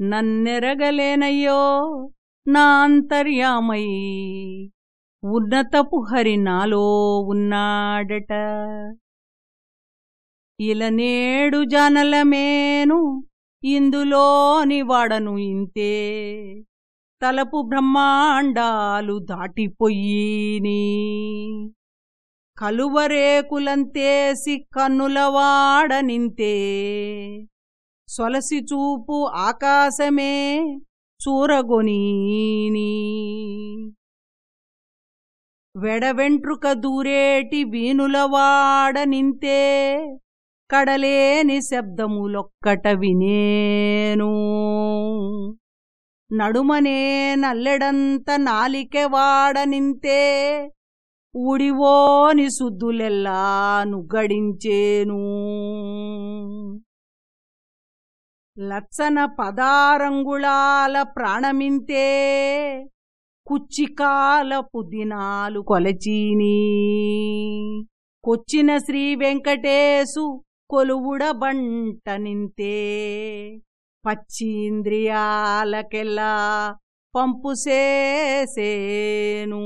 నన్నెరగలేనయ్యో నా అంతర్యామై ఉన్నతపు హరి నాలో ఉన్నాడట. ఇలనేడు జానలమేను ఇందులోని వాడను ఇంతే. తలపు బ్రహ్మాండాలు దాటిపోయిని. కలువరేకులంతేసి కన్నులవాడనింతే సొలసి చూపు ఆకాశమే చూరగొనీని వెడవెంట్రుక దూరేటి వీనులవాడనింతే కడలేని శబ్దములొక్కట వినేను. నడుమనే నల్లెడంత నాలికెవాడనింతే ఊడివోని సుద్దులెల్లా నుగ్గడించేను లచ్చన పదారంగుళాల ప్రాణమింతే కుచ్చికాలపు దినాలు కొలచీనీ. కొచ్చిన శ్రీ వెంకటేశు కొలువుడబంట నింతే. పచ్చీంద్రియాలకెల్లా పంపుసేసేను